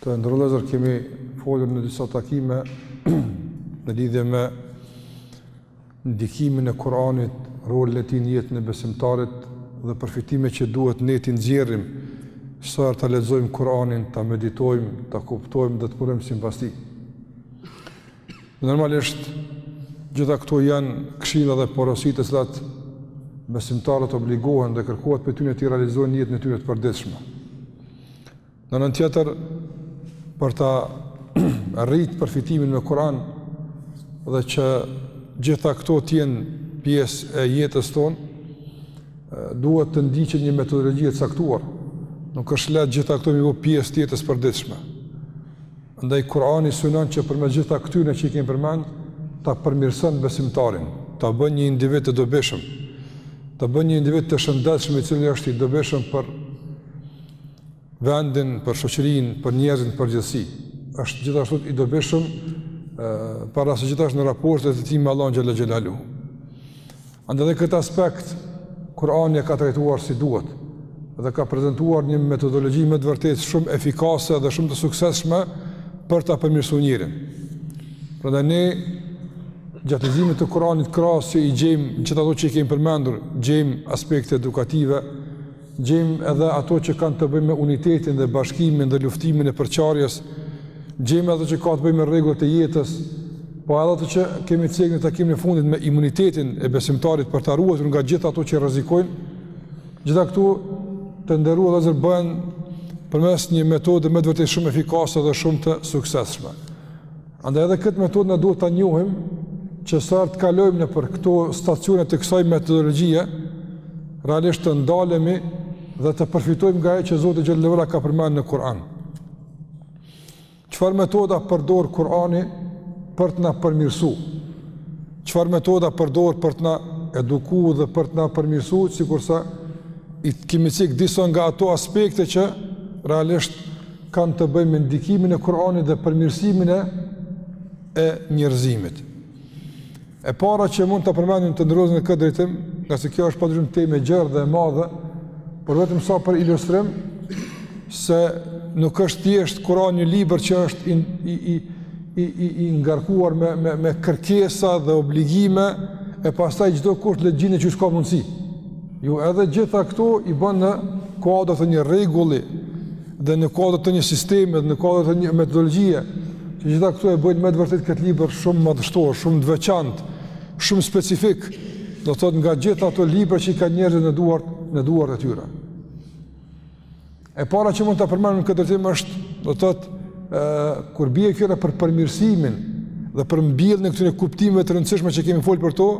Të nderu vëllezër kemi folur në disa takime në lidhje me ndikimin e Kur'anit, rolin e tij në jetën e besimtarit dhe përfitime që duhet ne t'i nxjerrim sa herë ta lexojmë Kur'anin, ta meditojmë, ta kuptojmë dhe të punojmë simbas tij. Normalisht, gjitha këto janë këshilla dhe porosi të cilat besimtarët obligohen dhe kërkohet prej tyne t'i realizojnë në jetën e tyne të përditshme. Në anën tjetër, për ta rritë përfitimin me Kur'an dhe që gjitha këto të jenë pjesë e jetës tonë, duhet të ndiqet një metodologi e caktuar. Nuk është lehtë gjitha këto me i bo pjesë të jetës përditshme. Andaj Kur'ani synon që përmes gjitha këtyne që i kemi përmend, ta përmirëson besimtarin, ta bën një individ të dobishëm, ta bën një individ të shëndetshëm i cili është i dobishëm për vendin, për shoqërinë, për njerëzit në përgjithësi. Është gjithashtu i dobishëm para se gjithash në raportet e tij me Allahun xhelle xhelaluhu. Andaj dhe këtë aspekt Kurani e ka trajtuar si duhet dhe ka prezentuar një metodologji me të vërtetë shumë efikase dhe shumë të suksesshme për ta përmirësu njeriun. Prandaj ne gjatë leximit të Kuranit krahas që i gjejmë gjithë ato që i kemi përmendur, gjejmë aspekte edukative, gjejmë edhe ato që kanë të bëjnë me unitetin dhe bashkimin dhe luftimin e përçarjes, gjejmë ato që kanë të bëjnë me rregullat e jetës, po edhe ato që kemi cekë në takimin e fundit me imunitetin e besimtarit për ta ruajtur nga gjithë ato që rrezikojnë. Gjitha këto të nderuar vëllezër bëhen përmes një metode me të vërtetë shumë efikase dhe shumë të suksesshme. Andaj edhe këtë metodë na duhet ta njohim që sa herë të kalojmë nëpër këto stacione të kësaj metodologjie, realisht të ndalemi dhe të përfitojmë nga ajo që Zoti i Gjithlëvduar ka përmend në Kur'an. Çfarë metoda përdor Kur'ani për të na përmirësu? Çfarë metoda përdor për të na eduku dhe për të na përmirësu, sikurse i kemi cekë disa nga ato aspekte që realisht kanë të bëjnë me ndikimin e Kur'anit dhe përmirësimin e njerëzimit. E para që mund ta përmendim të nderu vëllezër në këtë drejtim, ngase kjo është padyshim temë e gjerë dhe e madhe, por vetëm sa për ilustrim, se nuk është thjesht Kur'ani libër që është i, i, i, i, i, i ngarkuar me, me, me kërkesa dhe obligime, e pastaj çdokush le t'i gjenë qysh ka mundësi. Jo, edhe gjitha këto i bën në kuadër të një rregulli, dhe në kuadër të një sistemi dhe në kuadër të një metodologjie, që gjitha këto e bëjnë me të vërtetë këtë libër shumë madhështor, shumë të veçantë, shumë specifik, do të thotë nga gjithë ato libra që i kanë njerëzit në duar në duart e tyre. E para që mund ta përmendim në këtë drejtim është, do të thotë, ë kur bie fjala për përmirësimin dhe për mbjelljen e këtyre kuptimeve të rëndësishme që kemi folur për to,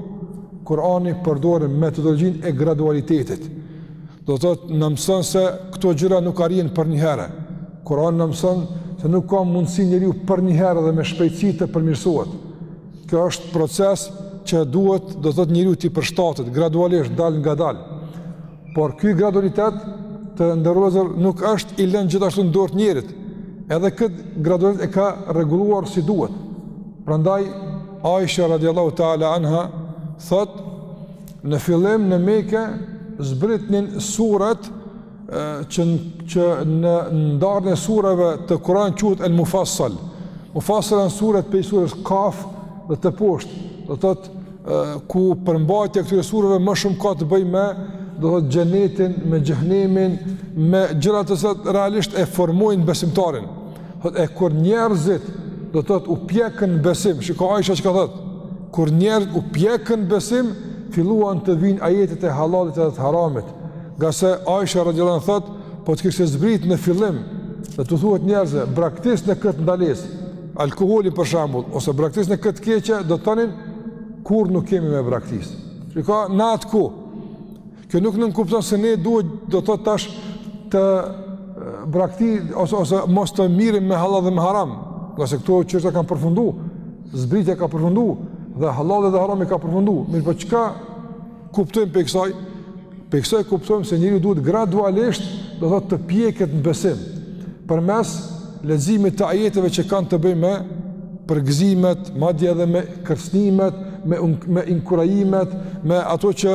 Kurani përdor metodologjinë e gradualitetit. Do të thotë na mëson se këto gjëra nuk arrihen përnjëherë. Kurani na mëson se nuk ka mundësi njeriu përnjëherë dhe me shpejtësi të përmirësohet. Kjo është proces që duhet, do të thotë njeriu t'i përshtatet gradualisht, dalëngadal. Por ky gradualitet të nderuar, nuk është i lënë gjithashtu në dorë të njerit. Edhe këtë gradualitet e ka rregulluar si duhet. Prandaj Aisha radhiyallahu ta'ala anha thot Në fillim në Mekë zbritnin surat që që në ndarjen e surave të Kur'anit quhet El Mufassal. Mufassal janë surat prej surës Kaf dhe tëposhtë, do thotë ku përmbajtja e këtyre surave më shumë ka të bëjë me do thotë xhenetin, me xhehenemin, me gjëra të cilat realisht e formojnë besimtarin. Dhe e kur njerëzit do thot u pjekën në besim, shiko Aisha çka thot. Kur njerëzit u pjekën në besim, filluan të vijnë ajetet e halalit dhe të haramit. Ngase Aisha radhiyallahu thot, po të kishte zbrit në fillim, dhe t'u thuhet njerëzve, braktisni këtë ndalesë, alkoolin për shembull, ose braktisni këtë të keqe, do të thonin kurrë nuk kemi me braktis. Shiko, në atë ku Kjo nuk nënkupton se ne duhet do të thotë tash të brakti ose ose mos të merremi me halal dhe me haram, ngase këto çështje kanë përfunduar, zbritja ka përfunduar dhe halali dhe harami ka përfunduar. Mirëpo çka kuptojmë prej kësaj? Prej kësaj kuptojmë se njeriu duhet gradualisht do të thotë të piqet në besim përmes leximit të ajeteve që kanë të bëjnë me përgëzimet, madje edhe me kërcënimet, me me inkurajimet, me ato që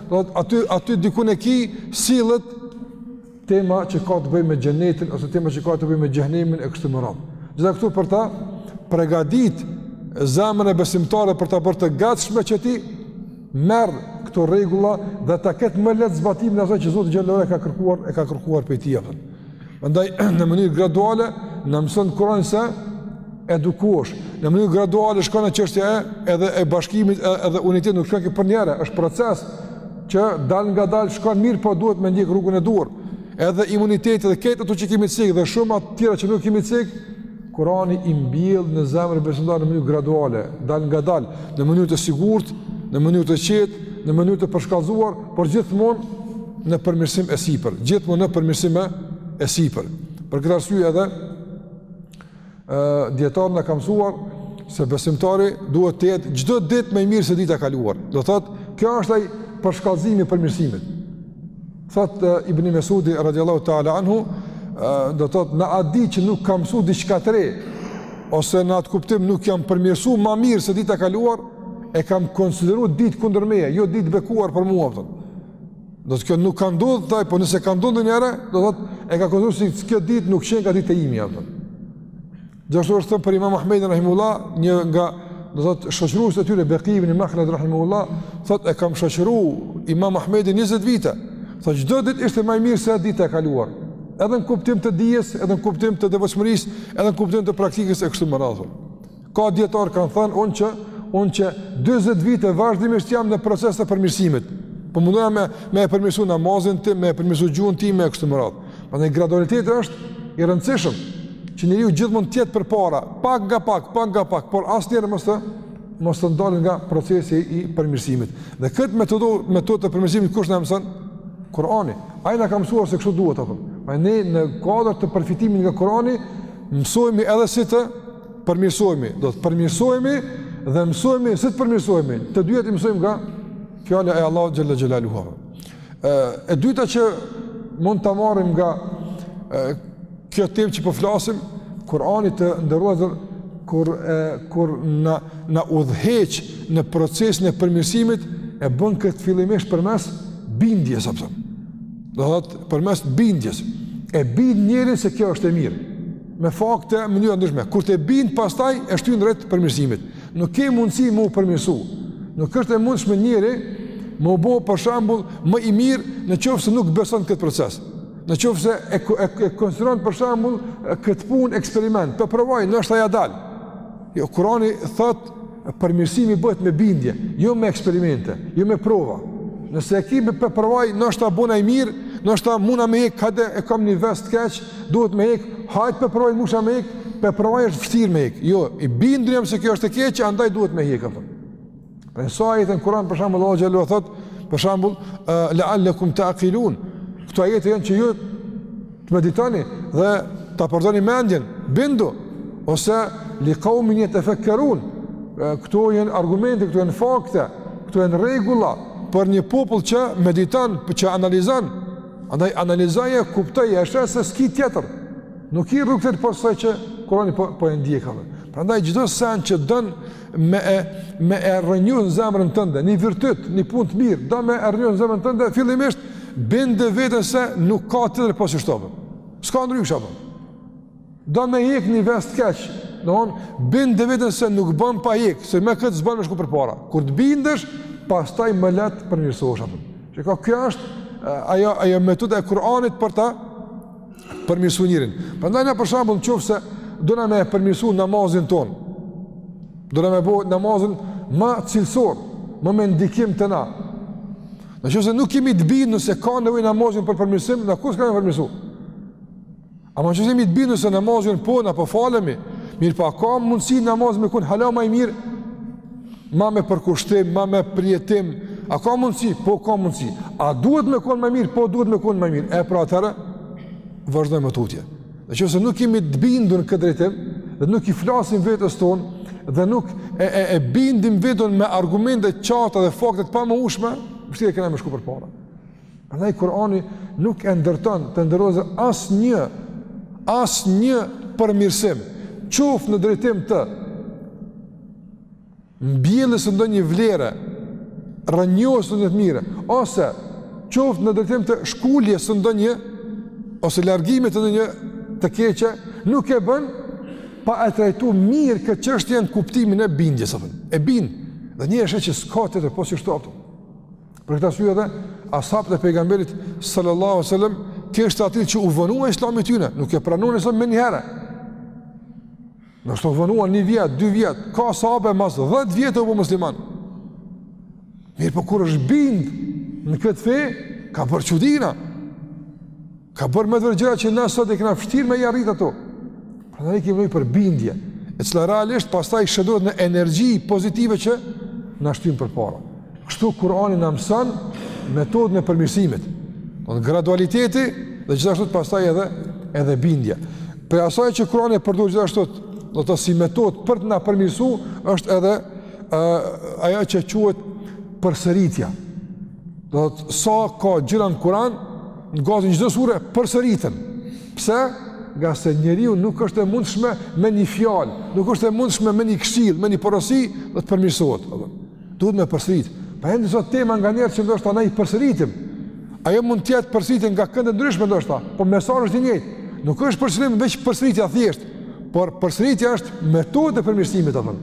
aty aty dikund ku sillet tema që ka të bëjë me xhenetin ose tema që ka të bëjë me xhehenemin e kështu me radhë. Gjitha këto për ta përgatit zemrën e besimtarit për ta bërë të gatshme që t'i marrë këto rregulla dhe ta ketë më lehtë zbatimin e asaj që Zoti xhallahu ka kërkuar e ka kërkuar prej tij apo. Prandaj në mënyrë graduale na mëson Kurani se edukosh. Në mënyrë graduale shkon dhe çështja e edhe e bashkimit edhe unitetit nuk shkon përnjëherë, është proces që dalëngadal shkon, mirëpo duhet me ndjek rrugën e duhur. Edhe imuniteti dhe krejt ato që kemi cek dhe shumë të tjera që nuk kemi cek, Kurani i mbjell në zemrën e besimtarit në mënyrë graduale, dalëngadalë, në mënyrë të sigurt, në mënyrë të qetë, në mënyrë të përshkallëzuar, por gjithmonë në përmirësim e sipër, gjithmonë në përmirësim e sipër. Për këtë arsye edhe ë dijetarët na kanë mësuar se besimtari duhet të jetë çdo ditë më i mirë se dita e kaluar. Do thotë, kjo është ai përshkallëzimi i përmirësimit. Thot Ibn Mesudi radiallahu ta'ala anhu, do thot, në atë ditë që nuk kam msu diçka të re, ose në atë kuptim nuk jam përmirësu ma mirë se dita e kaluar, e kam konsideru ditë kundër meje, jo ditë e bekuar për mua, thot. Do thot kjo nuk ka ndodhë, thaj, po nëse ka ndodhë njëherë, do thot, e ka konsideru se kjo ditë nuk qenka ditë e imja, thot. Gjithashtu është thënë për Imam Ahmedin rahimehullah, një nga do thot shoqëruesit e tyre Beqi ibn Makhlad rahimehullah, thot e kam shoqëru Imam Ahmedin 20 vite. Thot çdo ditë ishte ma i mirë se dita e kaluar. Edhe në kuptim të dijes, edhe në kuptim të devotshmërisë, edhe në kuptim të praktikës e kështu me radhë. Ka dijetarë kanë thënë unë që unë që 20 vite vazhdimisht jam në proces të përmirësimit. Po mundohem me e përmirësu namazin tim, me e përmirësu gjuhën time e kështu me radhë. Prandaj gradualiteti është i rëndësishëm që njeriu gjithmonë të jetë përpara, pak nga pak, pak nga pak, por asnjëherë mos të mos të ndalet nga procesi i përmirësimit. Dhe këtë metodo, metodë të përmirësimit kush na e mëson? Kurani. Ai na ka mësuar se kështu duhet apo. Pra ne në kuadër të përfitimit nga Kurani mësohemi edhe si të përmirësohemi. Do thotë përmirësohemi dhe mësohemi si të përmirësohemi. Të dyja i mësojmë nga fjala e Allahut xhalla xhelaluhu. E dyta që mund ta marrim nga kjo temë që po flasim, Kurani të nderuar vëllezër, kur, e, kur na, na udhëheq në procesin e përmirësimit, e bën këtë fillimisht përmes bindjes, apo. Do thotë përmes bindjes. E bind njeriun se kjo është e mirë. Me fakte, mënyra të ndryshme. Kur ta bind pastaj, e shtyn drejt përmirësimit. Nuk ke mundësi me u përmirësu. Nuk është e mundshme njeri me u bo për shembull më i mirë në qoftë se nuk beson këtë proces. Në qoftë se e, e, e konsideron për shembull këtë punë eksperiment, po e provoj, ndoshta ia dal. Jo, Kurani thot përmirësimi bëhet me bindje, jo me eksperimente, jo me prova. Nëse e ke me po e provoj, ndoshta bona i mirë, ndoshta muna me hekë, ka de e kam një ves të keq, duhet me hek, hajt po provoj mujsha me hek, po e provoj është vështirë me hek. Jo, i bindur jam se kjo është e keqe, andaj duhet me hek apo. Dhe sa ajete në Kur'an për shembull Allahu xhallahu thot, për shembull la'allakum ta'qilun. Këto ajete janë që ju të meditoni dhe ta përdoni mendjen, bindu ose li qaumin yatafakkarun. Këto janë argumente, këto janë fakte, këto janë rregulla për një popull që mediton, që analizon, Andaj analizoje, kuptoje, e sheh se s'ki tjetër. Nuk ki rrugë tjetër pos asaj që Kurani po, po e ndjek. Prandaj çdo sen që don me e, me e rrënju në zemrën tënde, një virtyt, një punë të mirë, don me e rrënju në zemrën tënde, fillimisht binde veten se nuk ka tjetër pos kështu. S'ka ndryshe, apo. don me hjek një ves t'keq, don, binde veten se nuk bën pa hjek, se me këtë s'bën me shku përpara. Kur të bindesh, pastaj më lehtë përmirësohesh. Çka kjo është eh, ajo, ajo metoda e Kur'anit për ta përmirësu njerin. Prandaj na për shembull në qoftë se dona me përmirësu namazin ton, dona me bo namazin ma cilësor, ma me ndikim te na. Në qoftë se nuk jemi të bindun se ka nevojë namazi për përmirësim, na kush ka me përmirësu? Ama në qoftë se jemi të bindun se namazin po na po e falim, mirëpo po, ka mundësi namazi me kon hala ma i mirë, ma me përkushtim, ma me përjetim, a ka mundësi, po ka mundësi, a duhet me kon ma i mirë, po duhet me kon ma i mirë, e pra atëherë, vazhdojmë tutje. Në qoftë se nuk jemi të bindun në këtë drejtim, dhe nuk i flasim vetes tonë, dhe nuk e, e, e bindim veten me argumente të qarta dhe fakte të pamohueshme, vështirë e kena me shku përpara. Andaj Kurani nuk e ndërton të ndërrojë asnjë asnjë përmirësim, qoftë në drejtim të mbjelljes së ndonjë vlere, rrënjosjes së ndonjë të mire, ose qoftë në drejtim të shkuljes së ndonjë ose largimit të ndonjë të keqe, nuk e bën pa e trajtu mirë këtë çështje në kuptimin e bindjes apo. E bind, dhe një është që s'ka të të posë shtopt. Për këtë arsye edhe ashabët e pejgamberit sallallahu alajhi wasallam ka të atillë që u vonua Islami i tyne, nuk e pranuan Islamin menjëherë. Ndoshta u vonua një vjet, dy vjet, ka sahabe mas 10 vjet u bo musliman. Mirëpo kur është bind në këtë fe, ka bërë çudira. Ka bërë me të vërtetë gjëra që ne sot e kena vështirë me i arritë ato. Pra ne kemi nevojë për bindje, e cila realisht pastaj shndërrohet në energji pozitive që na shtyn përpara. Kështu Kurani na mëson metodën e përmirësimit. Gradualiteti dhe gjithashtu pastaj edhe, edhe bindja. Prej asaj që Kurani e përdor gjithashtu do të thotë si metodë për të na përmirësu, është edhe uh, ajo që quhet përsëritja. Do të thotë sa ka gjëra në Kuran, Në gati çdo sure, përsëriten. Pse? Ngase njeriu nuk është e mundshme me një fjalë, nuk është e mundshme me një këshillë, me një porosi, dhe të përmirësohet. Duhet me përsërit. Pa po edhe disa tema nganjëherë që ndoshta na i përsëritim. Ajo mund të jetë përsëritje nga kënde të ndryshme ndoshta, po mesazhi është i njëjtë. Nuk është përsëritim veç përsëritja thjesht, por përsëritja është metodë e përmirësimit apo.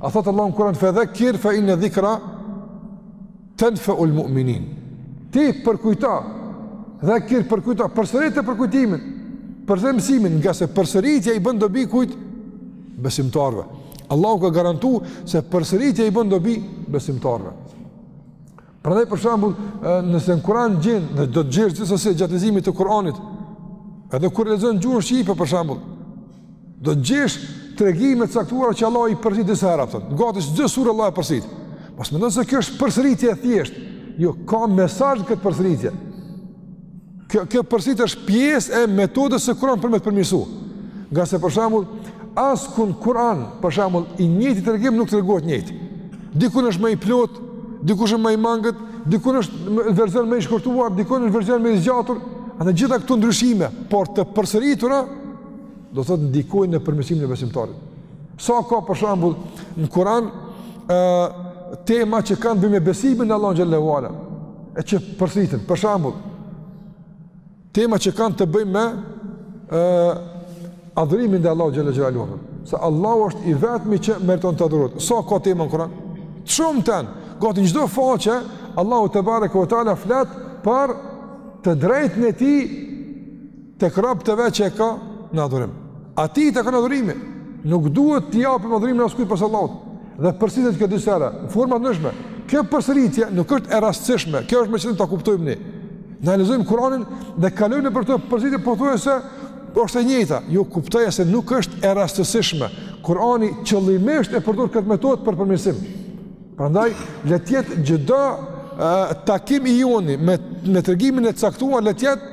A thotë Allahu në Kur'an fa dhakkir fa inna dhikra Tenfe'u l-mu'minin. Ti përkujto, dhekkir, përkujto, përsërite përkujtimin, përsërite mësimin, ngase përsëritja i bën dobi kujt? Besimtarve. Allahu ka garantu se përsëritja i bën dobi besimtarve. Prandaj për shembull, nëse në Kur'an gjen dhe do të gjesh gjithsesi gjatë leximit të Kur'anit, edhe kur e lexon në gjuhën shqipe për shembull, Do të gjesh tregime të caktuara që Allahu i përsërit disa herë ato. Gati çdo sure Allahu e përsërit. Mos mendo se kjo është përsëritje e thjeshtë. Jo, ka mesazh në këtë përsëritje. Kjo kjo përsëritje është pjesë e metodës së Kur'anit për me të përmirësuar. Ngase për shembull, askund në Kur'an, për shembull, i njëjti tregim nuk tregohet njëjtë. Dikun është më i plotë, dikun është më i mangët, dikun është në version më i shkurtuar, dikun është version më i zgjatur, e të gjitha këto ndryshime, por të përsëritura do të thotë ndikojnë në përmirësimin e besimtarit. Sa ka për shembull në Kur'an ë tema që kanë të bëjnë me besimin në Allahun xhelle ue ala, e që përsëriten. Për shembull, tema që kanë të bëjnë me ë adhurimin e Allahut xhelle xhelaluhu. Se Allahu është i vetmi që meriton të adhurohet. Sa ka tema në Kur'an? Shumë tema, gati çdo faqe, Allahu tebareke ue teala flet për të drejtën e tij Tek robtë e vet që e ka në adhurim. Atij i takon adhurimi, nuk duhet t'ia japim adhurimin askujt pos Allahut. Dhe përsëritet kjo disa herë, në forma të ndryshme, kjo përsëritje nuk është e rastësishme, kjo është me qëllim, ta kuptojmë. Ne e lexojmë Kuranin dhe kalojmë nëpër ato përsëritje pothuajse është e njëjta, jo, kuptoje se nuk është e rastësishme. Kurani qëllimisht e përdor këtë metodë për përmirësim. Prandaj, le të jetë çdo takim i joni me, me tregimin e caktuar le të jetë,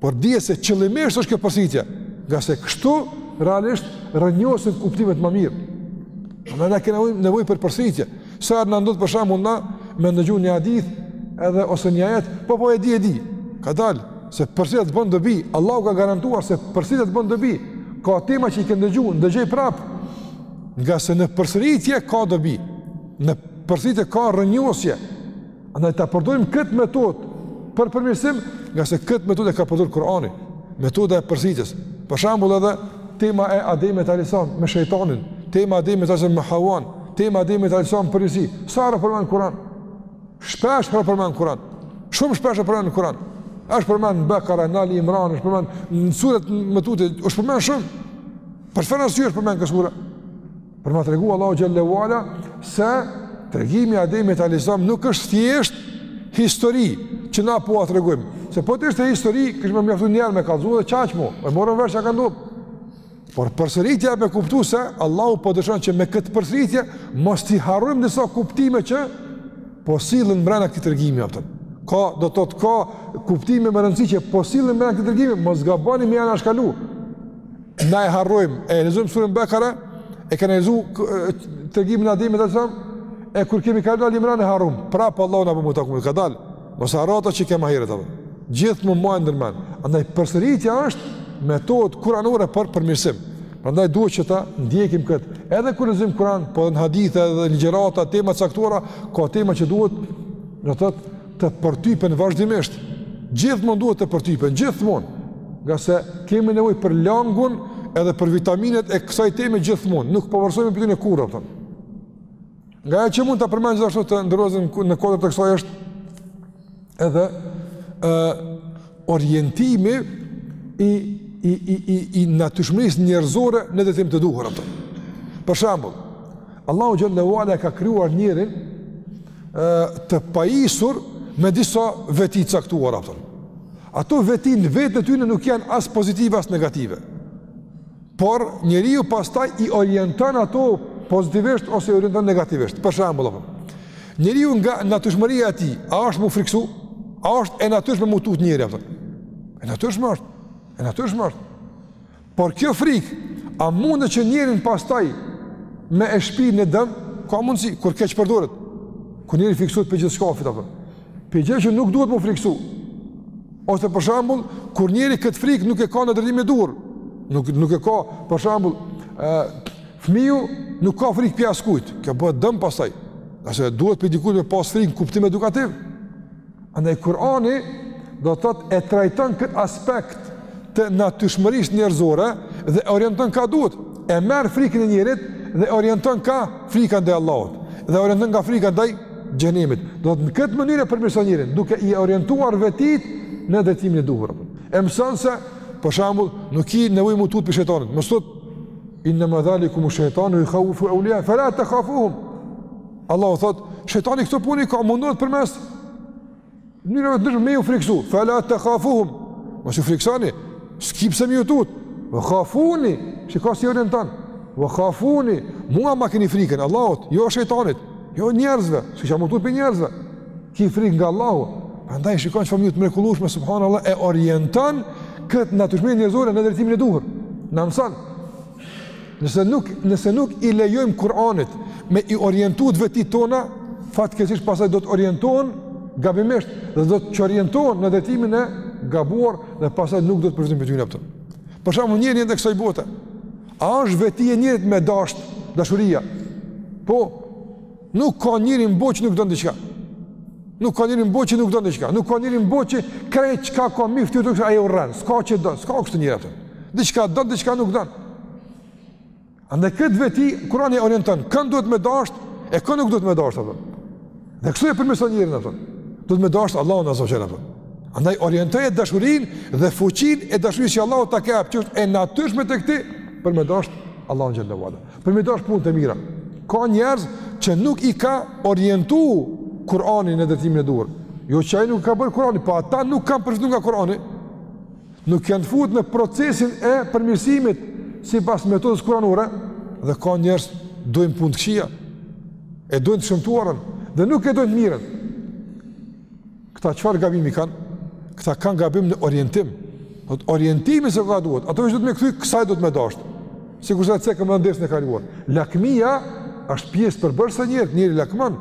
Por dije se qëllimisht është kjo përsëritje, ngase kështu realisht rrënjosen kuptimet më mirë. Ne, ne kena shumë nevojë për përsëritje. Sa herë na ndodh për shembull na me ndëgju një hadith edhe ose një ajet, po po e di e di. Kadalë, se përsëritja të bën dobi, Allahu ka garantuar se përsëritja të bën dobi. Ka tema që i ke ndëgju, ndëgjoji prapë. Ngase në përsëritje ka dobi, në përsëritje ka rrënjosje. Andaj ta përdorim këtë metodë për përmirësim, ngase këtë metodë e ka përdorur Kurani, metoda e përsëritjes. Për shembull edhe tema e Ademit alayhis salam me shejtanin, tema e Ademit alayhis salam me Hawan, tema e Ademit alayhis salam përgjithësi. Sa herë u përmend në Kur'an? Shpesh herë u përmend në Kur'an. Shumë shpesh herë u përmend në Kur'an. Është përmend në Bekara, në Ali Imran, është përmend në suret më tutje, është përmend shumë. Për çfarë arsye është përmend kaq shumë herë? Për me tregu Allahu xhelle ue ala se tregimi i Ademit alayhisalam nuk është thjesht histori që na po e tregojmë. Se po të ishte histori, kish me mjaftu njëherë me kallzu dhe kaq mo. E morëm vesh çka ka ndodh. Por përsëritja e me kuptu se Allahu po dëshon që me këtë përsëritje mos t'i harrojmë disa kuptime që po sillen brenda këtij tregimi atë. Çka do të thotë ka kuptime me rëndësi që po sillen brenda këtij tregimi, mos gaboni me anashkalu. Na e harrojmë, e lexojmë surën Bekare, e kena lexu tregimin e Ademit alejhi selam, e kur kemi kalu n'Ali Imran e harrum, prapë Allahu na bon me u taku, kadalë, mos e harro ata që kemi heret, gjithë me mbajt ndër mend, andaj përsëritja është metodë kuranore për përmirësim, prandaj duhet që ta ndjekim këtë, edhe kur lexojmë Kuran, po dhe në hadithe, edhe ligjërata, tema t'caktuara, ka tema që duhet, do t'thotë, të përtypen vazhdimisht, gjithmonë duhet të përtypen, gjithmonë, ngase kemi nevojë për langun edhe për vitaminet e kësaj teme gjithmonë, nuk përvërsojme po për të një kura, për. Nga ajo që mund ta përmend gjithashtu të nderuar, në kuadër të kësaj është edhe e, orientimi i, i, i, i, i natyrshmërisë njerëzore në drejtim të duhur, për. Për shembull, Allahu xhelle ue ala e ka krijuar njerin të pajisur me disa veti t'caktuara ato. Ato veti në veten e tyne nuk janë as pozitive as negative. Por njeriu pastaj i orienton ato pozitivisht ose i orienton negativisht. Për shembull, apo njeriu nga natyrshmëria e tij, a është m'u friksu? A është e natyrshme m'u tut njeri apo? E natyrshme është. E natyrshme është. Por kjo frikë, a mundet që njerin pastaj me e shpi në dëm? Ka mundësi, kur keqpërdoret. Kur njeri frikësohet prej gjithçkafit, apo. Prej gjëje që nuk duhet m'u frikësu. Ose për shembull, kur njeri këtë frikë nuk e ka në drejtimin e duhur. Nuk, nuk e ka, për shembull, e, fmiu nuk ka frikë prej askujt. Kjo bëhet dëm pastaj. Se duhet prej dikujt me pas frikë në kuptim edukativ. Andaj Kurani do të thotë e trajton këtë aspekt të natyrshmërisë njerëzore dhe e orienton ka duhet. E merr frikën e njerit dhe e orienton ka frika ndaj Allahut dhe orienton nga frika ndaj xhehenemit. Do t'thotë në këtë mënyrë e përmirëson njerin duke i orientuar vetitë në drejtimin e duhur. E mëson se për shembull nuk ki nevojë m'u tut prej shejtanit. Mos u tut, innama dhalikumu shejtanu jukhawifu awliya fala takhafuhum. Allahu thotë, shejtani këto punë i ka, mundohet përmes mënyrave të ndryshme me ju friksu. Fala takhafuhum. Mos ju friksoni. S'ki pse me ju tut. Wa khafuni, shih ka si e orienton. Wa khafuni, mua ma keni frikën Allahut, jo shejtanit, jo njerëzve, s'ki çka m'u tut prej njerëzve. Ki frikë nga Allahu. Prandaj shiko n'çfarë mënyre t'mrekullueshme subhanallah e orienton këtë natyrshmëri njerëzore në drejtimin e duhur. Na mëson Nëse nuk, nëse nuk i lejojmë Kur'anit me i orientuar vetit tona, fatkeqësisht pasaj do të orientohen gabimisht dhe do të orientohen në drejtimin e gabuar dhe pasaj nuk do të përfitojnë për dynja, apton. Për shembull njeri në jetën e kësaj bote, a është veti e njerit me dasht, dashuria? Po, Nuk ka njëri në botë që nuk don diçka. Nuk ka njëri në botë që nuk don diçka. Nuk ka njëri në botë që krejt çka ka mbi fytyrë t'tokës e urren. S'ka që don, s'ka kështu njeri atë. Diçka don, diçka nuk don. Andaj këtë veti Kurani e orienton, kën duhet me dashur e kën nuk duhet me dashur atë. Dhe kështu e përmirëson njerin atë. Duhet me dashur Allahun azze ue xhel atë. Andaj orientoje dashurinë dhe fuqinë e dashurisë që Allahu ta ka, që është e natyrshme tek ti për me dashur Allahun xhel-le ue ala. për me dasht punë të mira. Ka njerëz që nuk i ka orientu Kurani në drejtimin e duhur. Jo që ai nuk e ka bërë Kurani, po ata nuk kanë përfitu nga Kurani. Nuk janë fut në procesin e përmirësimit sipas metodës kuranore dhe ka njerëz doin punë të këqija. E doin të shëmtuarën dhe nuk e doin të mirën. Këta çfarë gabimi kanë? Këta kanë gabim në orientim. Do t'thotë orientimin se ka duhet. Ato veç duhet me kthy, se kjo duhet me dashtë. Sikur sa e cekëm në dersin e kaluar. Lakmia është pjesë përbërëse e njerit, njeri lakmon.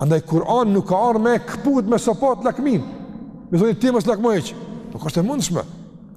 Andaj Kur'ani nuk ka ardhur me e këput me sopat lakmin. Me thanë ti mos lakmo hiç. Nuk është e mundshme.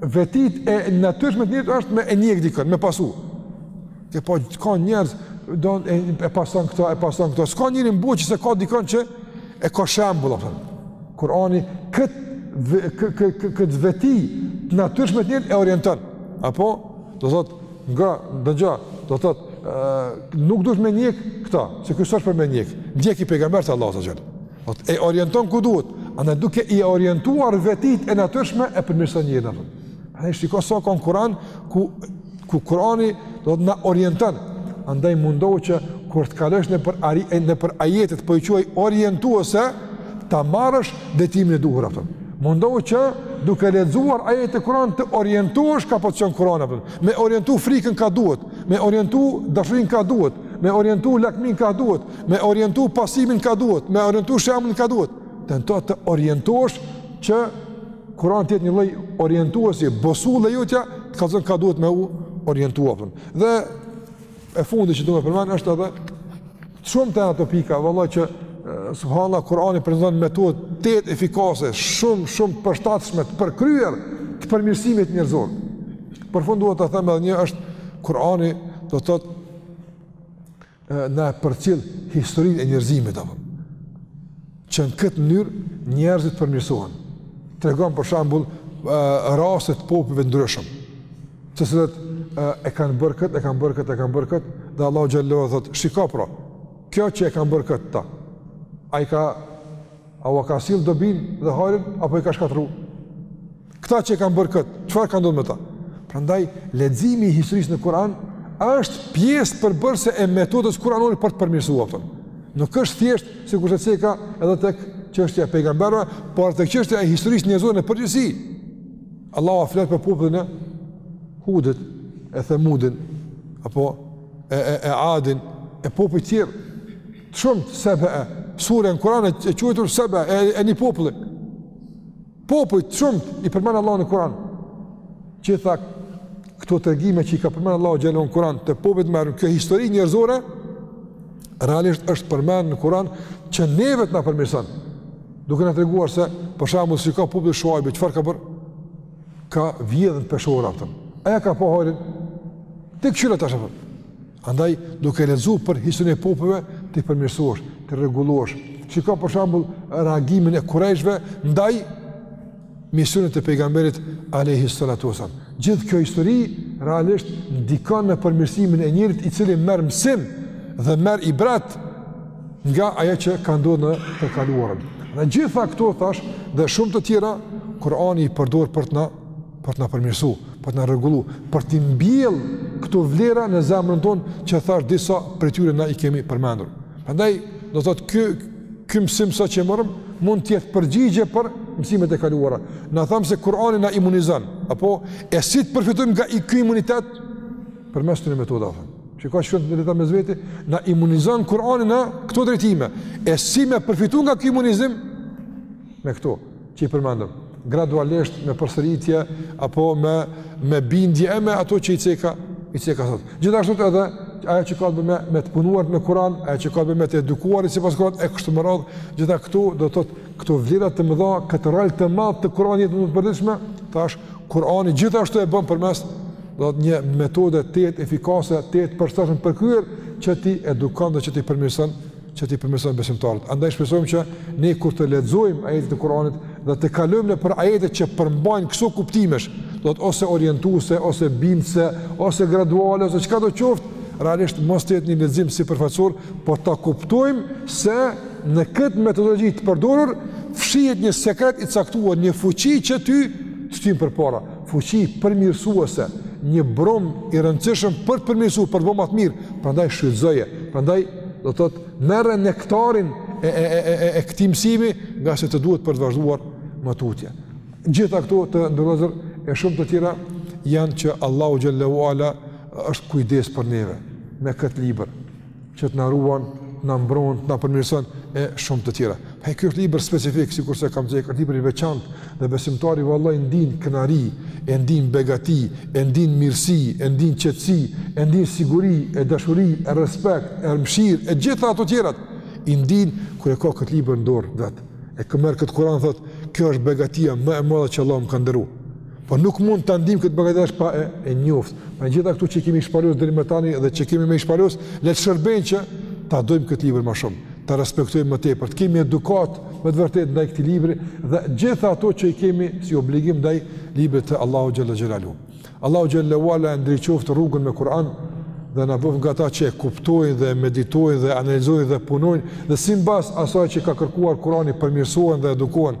Veti e natyrshme e njerit është me e ndjek dikën, me pasu. E po të ka njerëz, do, e, e pason këta, e pason këta. S'ka njeri n'botë që s'e ka dikën që e ka shembull, apton. Kurani këtë kë, kë, kë, kë, veti të natyrshme të njerit e orienton. Apo, do thotë, nga, dhe gja, do thotë, nuk duhet me ndjek këta, se kjo s'është për me ndjek. Ndjeki pejgamberët e Allahut azze ue xhel. Pra e orienton ku duhet, andaj duke i orientuar vetit e natyrshme e përmirëson njerin. Andaj shiko sa ka në Kur'an ku ku Kur'ani do t'thotë na orienton. Andaj mundohu që kur të kalosh nëpër aj, nëpër ajetet po i quaj orientuese ta marrësh drejtimin e duhur atë. Mundohu që duke lexuar ajetet e Kur'anit të orientohesh ka po të çon Kur'ani apo. Me orientu frikën ka duhet, me orientu dashurin ka duhet, me orientu lakmin ka duhet, me orientu pasimin ka duhet, me orientu shembullin ka duhet, tento të orientohesh që Kurani të jetë një lloj orientuesi, busull e jotja, të kallzon ka duhet me u orientu, apton. Dhe e fundi që du me përmend është edhe shumë janë ato pika, vëlla që subhanallahu Kurani prezanton metoda tejet efikase, shumë shumë të përshtatshme të përkryera të përmirësimit njerëzor. Për fund dua të them edhe një është Kurani do të thotë na e përcjell historinë e njerëzimit apo që në këtë mënyrë njerëzit përmirësohen. Tregon për shembull raste të popujve të ndryshëm, të cilët e kanë bërë këtë, e kanë bërë këtë, e kanë bërë këtë, dhe Allahu xhelle thot, shiko pra, kjo që e kanë bërë këta, a i ka, a u ka sill dobinë dhe hajrin apo i ka shkatërruar? Këta që e kanë bërë këtë, çfarë ka ndodhur me ta? Prandaj leximi i historisë në Kur'an është pjesë përbërëse e metodës kuranore për të përmirësuar ato. Nuk është thjesht sikurse ceka edhe tek çështja e pejgamberëve, por tek çështja e historisë njerëzore në përgjithësi. Allahu flet për popullin e Hudit, e Themudin, apo e e e Adin, e popujt e tjerë. Shumë Sebe, e surja në Kur'an e quajtur Sebe e, e një populli. Popuj të shumtë i përmend Allahu në Kur'an. Gjitha këto tregime që i ka përmend Allahu xhelle në Kur'an te popujt, kjo histori njerëzore realisht është përmend në Kur'an që neve të na përmirëson. Duke na treguar se për shembull si ka populli i Shuajbit, çfarë ka bërë? Ka vjedh në peshore. A ia ka pa hajrin. Ti këshyra tash apo? Andaj, duke lexuar për historinë e popujve, ti përmirësohesh, ti rregullohesh. Shiko për shembull reagimin e kurejshëve ndaj misionit të pejgamberit alayhi salatu wasallam. Gjithë kjo histori realisht ndikon në përmirësimin e njerit i cili merr mësim dhe merr ibret nga ajo që ka ndodhur në të kaluarën. Dhe gjitha këto thash dhe shumë të tjera Kurani i përdor për të na për të na përmirësu, për të na rregullu, për të mbjell këto vlera në zemrën tonë që thash disa prej tyre na i kemi përmendur. Prandaj do të thotë ky ky mësim sot që e morëm mund të jetë përgjigje për mësimet e kaluara. Na thamë se Kurani na imunizon, apo e si të përfitojmë nga ky imunitet përmes këtyre metodave. Që ka shumë të drejta me e vetë, na imunizon Kurani në këto drejtime. E si me përfitu nga ky imunizim? Me këto. që i përmendëm, gradualisht me përsëritje apo me me bindje e me ato që i ceka, i ceka tash. Gjithashtu edhe ajo që ka të bëjë me me të punuar me Kur'an, ajo që ka të bëjë me të edukuar sipas Kur'anit e kështu me radhë, gjitha këto do të thotë këto vlera të mëdha, këtë rol të madh të Kur'anit në të përditshme, tash Kur'ani gjithashtu e bën përmes do të një metode të jetë efikase, të jetë e përshtatshme për kryer që ti edukon dhe që ti përmirëson që t'i përmirëson besimtarët. Andaj shpresojmë që ne kur të lexojmë ajetet e Kuranit dhe të kalojmë nëpër ajetet që përmbajnë këso kuptimesh, do të thotë ose orientuese, ose bindëse, ose graduale, ose çka do të qoftë, realisht mos të jetë një lexim sipërfaqësor, por ta kuptojmë se në këtë metodologji të përdorur fshihet një sekret i caktuar, një fuqi që ty të shtin përpara, fuqi përmirësuese, një brumë i rëndësishëm për të përmirësuar, për të bërë më të mirë. Prandaj shfrytëzoje, prandaj do të thotë merre nektarin e e e e, e këtij mësimi, ngase të duhet për të vazhduar më tutje. Gjitha këto të nderuar e shumë të tjera janë që Allahu xhelle ue ala është kujdes për neve me këtë libër që të na ruan, të na mbron, të na përmirëson e shumë të tjera. E ky është libër specifik, sikurse kam cekë, është libër i veçantë dhe besimtari vallahi ndin krenari, e ndin begati, e ndin mirësi, e ndin qetësi, e ndin siguri, e dashuri, e respekt, e mëshirë, e gjitha ato tjerat, i ndin kur e ka këtë libër në dorë t'vet. E kur merr këtë Kuran thotë, kjo është begatia më e madhe që Allahu më ka nderu. Po nuk mund ta ndijmë këtë begati pa e, e njoftë. Me gjitha këto që i kemi shpalos deri më tani dhe që kemi me i shpalos, le të shërbejnë që ta dojmë këtë libër më shumë, ta respektojmë më tepër, të kemi edukatë me të vërtetë ndaj këtij libri dhe gjitha ato që i kemi si obligim ndaj librit të Allahut xhelle xhelaluhu. Allahu xhelle ue ala ndriçoftë rrugën me Kur'an dhe na bëftë nga ata që e kuptojnë dhe meditojnë dhe analizojnë dhe punojnë dhe simbas asaj që ka kërkuar Kurani përmirësohen dhe edukohen